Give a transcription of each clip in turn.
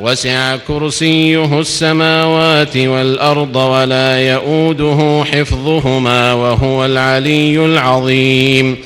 وسع كرسيه السماوات والأرض ولا يئوده حفظهما وهو العلي العظيم.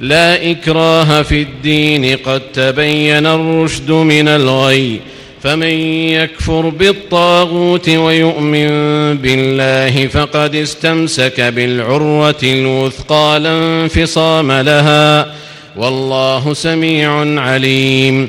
لا إكراه في الدين قد تبين الرشد من الغي. فمن يكفر بالطاغوت ويؤمن بالله فقد استمسك بالعروة الوثقى لا انفصام لها. والله سميع عليم.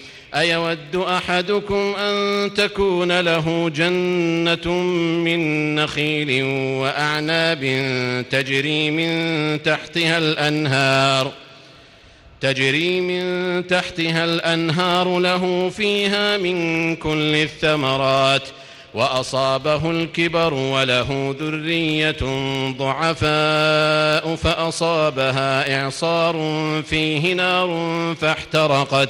أيود أحدكم أن تكون له جنة من نخيل وأعناب تجري من تحتها الأنهار تجري من تحتها الأنهار له فيها من كل الثمرات وأصابه الكبر وله ذرية ضعفاء فأصابها إعصار فيه نار فاحترقت.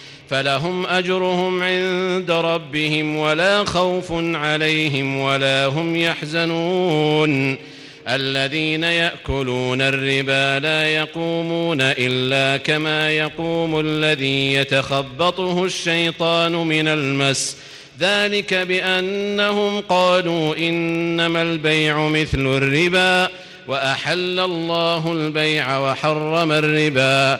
أجرهم عند ربهم ولا خوف عليهم ولا هم يحزنون. الذين يأكلون الربا لا يقومون إلا كما يقوم الذي يتخبطه الشيطان من المس. ذلك بأنهم قالوا إنما البيع مثل الربا وأحل الله البيع وحرم الربا.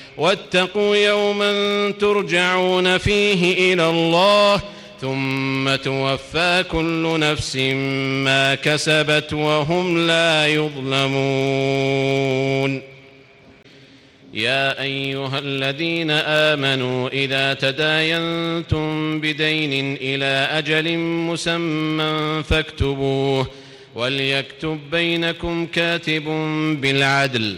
واتقوا يوما ترجعون فيه إلى الله ثم توفى كل نفس ما كسبت وهم لا يظلمون. يا أيها الذين آمنوا إذا تداينتم بدين إلى أجل مسمى فاكتبوه وليكتب بينكم كاتب بالعدل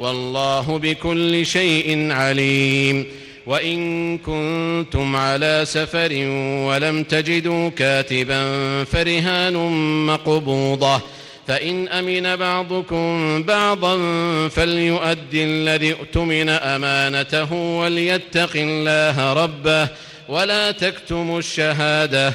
والله بكل شيء عليم. وإن كنتم على سفر ولم تجدوا كاتبا فرهان مقبوضة. فإن أمن بعضكم بعضا فليؤد الذي اؤتمن أمانته وليتق الله ربه ولا تكتموا الشهادة.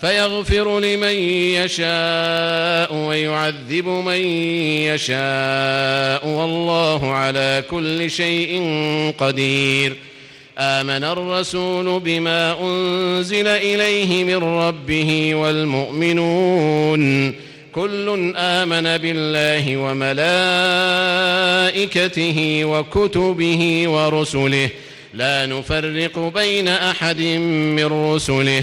فيغفر لمن يشاء ويعذب من يشاء والله على كل شيء قدير. آمن الرسول بما أنزل إليه من ربه والمؤمنون. كل آمن بالله وملائكته وكتبه ورسله. لا نفرق بين أحد من رسله.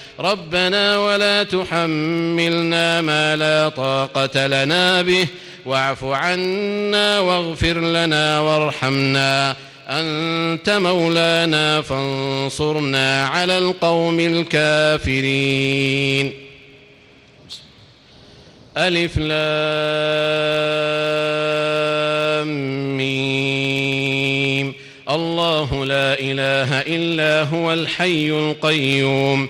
ربنا ولا تحملنا ما لا طاقة لنا به. واعف عنا واغفر لنا وارحمنا. أنت مولانا فانصرنا على القوم الكافرين. ألف لام ميم. الله لا إله إلا هو الحي القيوم.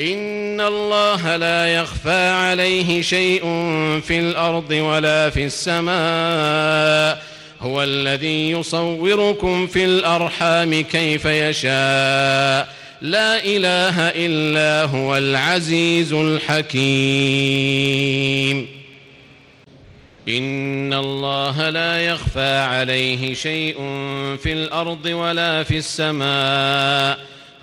إن الله لا يخفى عليه شيء في الأرض ولا في السماء. هو الذي يصوركم في الأرحام كيف يشاء. لا إله إلا هو العزيز الحكيم. إن الله لا يخفى عليه شيء في الأرض ولا في السماء.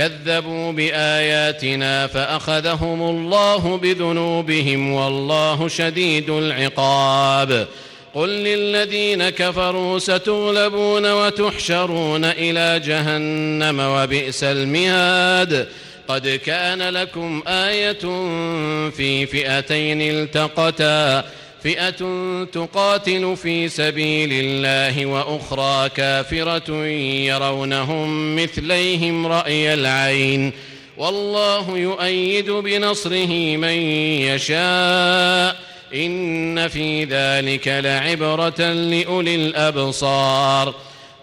كذبوا بآياتنا فأخذهم الله بذنوبهم والله شديد العقاب. قل للذين كفروا ستغلبون وتحشرون إلى جهنم وبئس المهاد. قد كان لكم آية في فئتين التقتا. فئة تقاتل في سبيل الله وأخرى كافرة يرونهم مثليهم رأي العين. والله يؤيد بنصره من يشاء. إن في ذلك لعبرة لأولي الأبصار.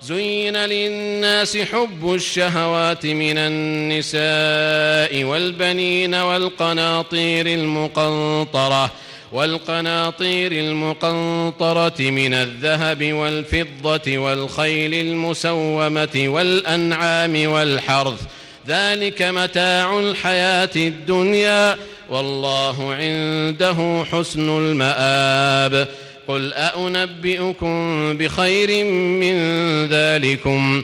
زين للناس حب الشهوات من النساء والبنين والقناطير المقنطرة. والقناطير المقنطرة من الذهب والفضة والخيل المسومة والأنعام والحرث. ذلك متاع الحياة الدنيا والله عنده حسن المآب. قل أأنبئكم بخير من ذلكم؟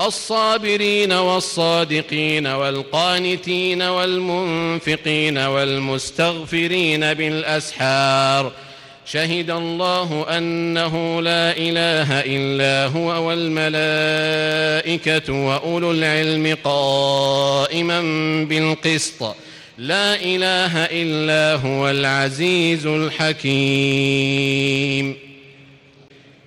الصابرين والصادقين والقانتين والمنفقين والمستغفرين بالأسحار. شهد الله أنه لا إله إلا هو والملائكة وأولو العلم قائما بالقسط. لا إله إلا هو العزيز الحكيم.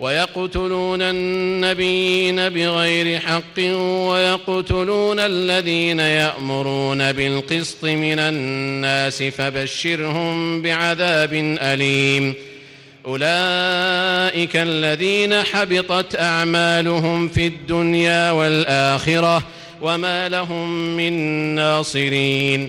ويقتلون النبيين بغير حق ويقتلون الذين يأمرون بالقسط من الناس فبشرهم بعذاب أليم. أولئك الذين حبطت أعمالهم في الدنيا والآخرة وما لهم من ناصرين.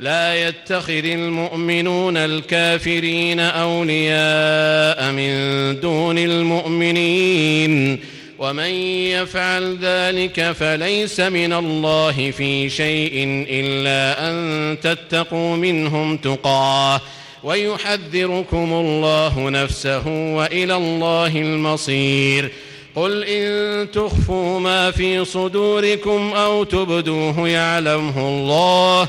لا يتخذ المؤمنون الكافرين أولياء من دون المؤمنين. ومن يفعل ذلك فليس من الله في شيء إلا أن تتقوا منهم تقاه. ويحذركم الله نفسه وإلى الله المصير. قل إن تخفوا ما في صدوركم أو تبدوه يعلمه الله.